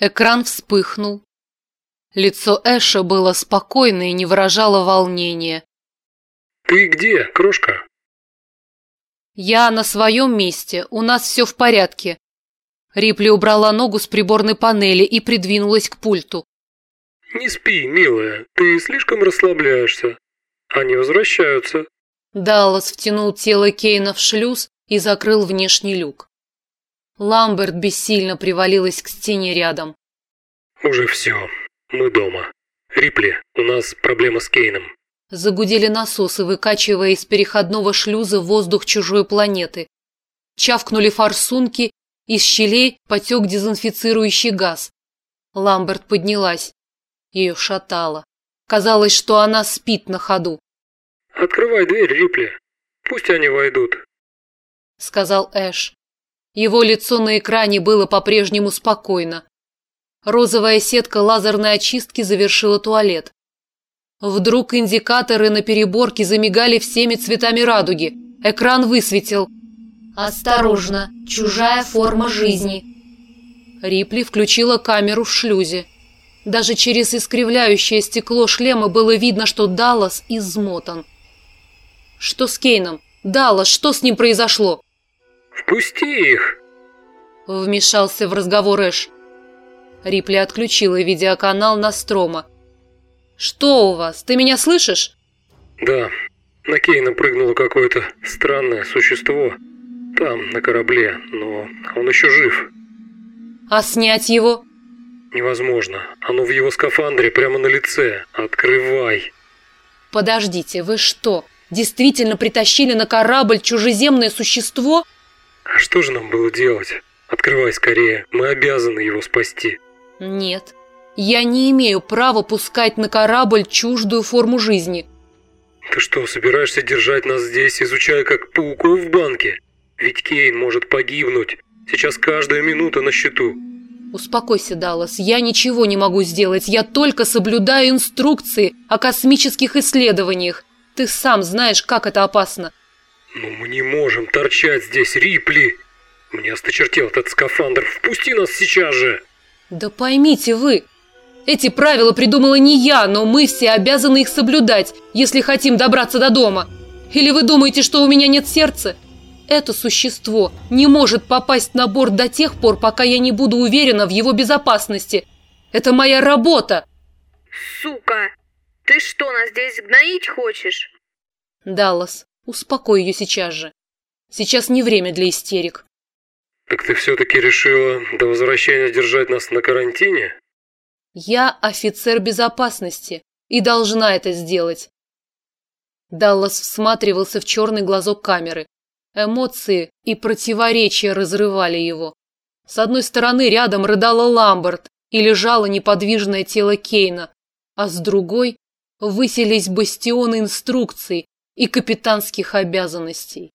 Экран вспыхнул. Лицо Эша было спокойно и не выражало волнения. «Ты где, крошка?» «Я на своем месте, у нас все в порядке». Рипли убрала ногу с приборной панели и придвинулась к пульту. «Не спи, милая, ты слишком расслабляешься. Они возвращаются». Даллас втянул тело Кейна в шлюз и закрыл внешний люк. Ламберт бессильно привалилась к стене рядом. «Уже все. Мы дома. Рипли, у нас проблема с Кейном». Загудели насосы, выкачивая из переходного шлюза воздух чужой планеты. Чавкнули форсунки, из щелей потек дезинфицирующий газ. Ламберт поднялась. Ее шатало. Казалось, что она спит на ходу. «Открывай дверь, Рипли. Пусть они войдут», — сказал Эш. Его лицо на экране было по-прежнему спокойно. Розовая сетка лазерной очистки завершила туалет. Вдруг индикаторы на переборке замигали всеми цветами радуги. Экран высветил. «Осторожно, чужая форма жизни». Рипли включила камеру в шлюзе. Даже через искривляющее стекло шлема было видно, что Даллас измотан. «Что с Кейном? Даллас, что с ним произошло?» «Впусти их!» Вмешался в разговор Эш. Рипли отключила видеоканал Настрома. «Что у вас? Ты меня слышишь?» «Да. На Кейна прыгнуло какое-то странное существо. Там, на корабле, но он еще жив». «А снять его?» «Невозможно. Оно в его скафандре прямо на лице. Открывай!» «Подождите, вы что, действительно притащили на корабль чужеземное существо?» «А что же нам было делать? Открывай скорее. Мы обязаны его спасти». Нет, я не имею права пускать на корабль чуждую форму жизни. Ты что, собираешься держать нас здесь, изучая как пауков в банке? Ведь Кейн может погибнуть. Сейчас каждая минута на счету. Успокойся, Даллас, я ничего не могу сделать. Я только соблюдаю инструкции о космических исследованиях. Ты сам знаешь, как это опасно. Но мы не можем торчать здесь, Рипли. Мне осточертел этот скафандр. Впусти нас сейчас же. Да поймите вы, эти правила придумала не я, но мы все обязаны их соблюдать, если хотим добраться до дома. Или вы думаете, что у меня нет сердца? Это существо не может попасть на борт до тех пор, пока я не буду уверена в его безопасности. Это моя работа. Сука, ты что, нас здесь гноить хочешь? Даллас, успокой ее сейчас же. Сейчас не время для истерик. Так ты все-таки решила до возвращения держать нас на карантине? Я офицер безопасности и должна это сделать. Даллас всматривался в черный глазок камеры. Эмоции и противоречия разрывали его. С одной стороны рядом рыдала Ламберт и лежало неподвижное тело Кейна, а с другой высились бастионы инструкций и капитанских обязанностей.